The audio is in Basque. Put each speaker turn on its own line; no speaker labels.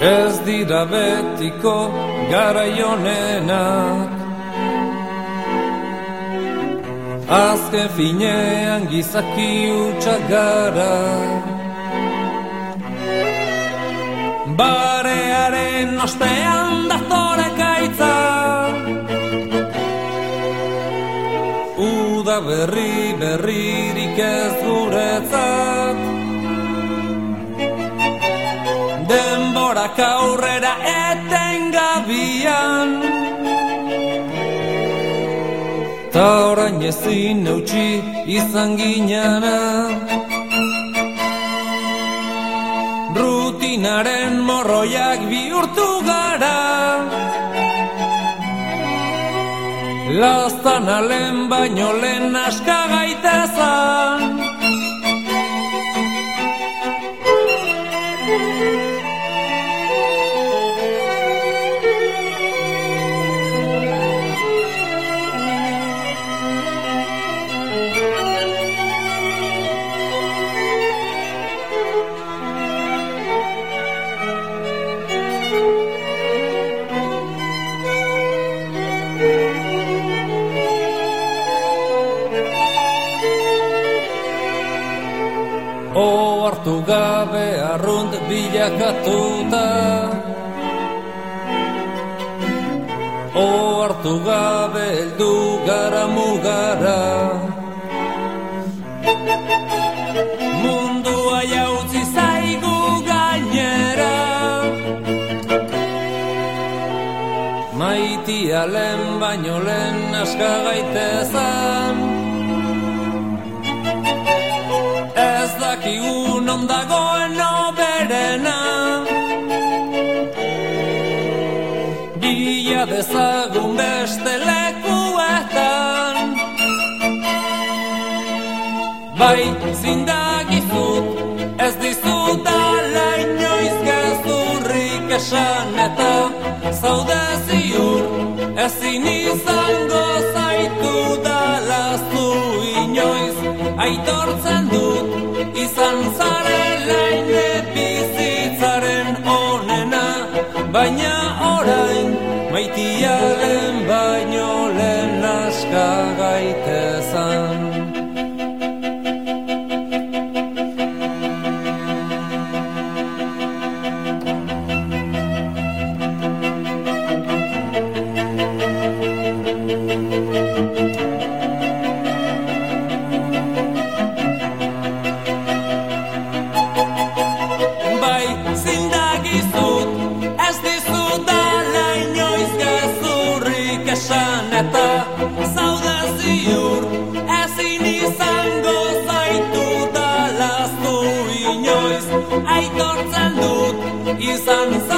Ez dira betiko garaionenak Azken finean gizaki utxak gara. Barearen ostean datore kaitza Uda berri berririk ez guretzat Denborak aurrera eten gabian. Ta orain ezin eutxi izan ginana rutinaren morroiak bihurtu gara. Lastan alen baino lehen aska gaitezan hartu gabe arrunt bilakatuta. O hartu gabe eldu gara mugara. Mundua jautzi zaigu gainera. Maitia lehen baino lehen aska gaitezan Dakigu non dagoen oberena Bila dezagun beste lekuetan. Bai zindagizut ez dizut ala inoiz gezurrik esan eta Zaude ziur ezin izango zaitu dalaztu inoiz Aitortzen dut izan zarela ine bizitzaren onena Baina orain maitiaren dut izan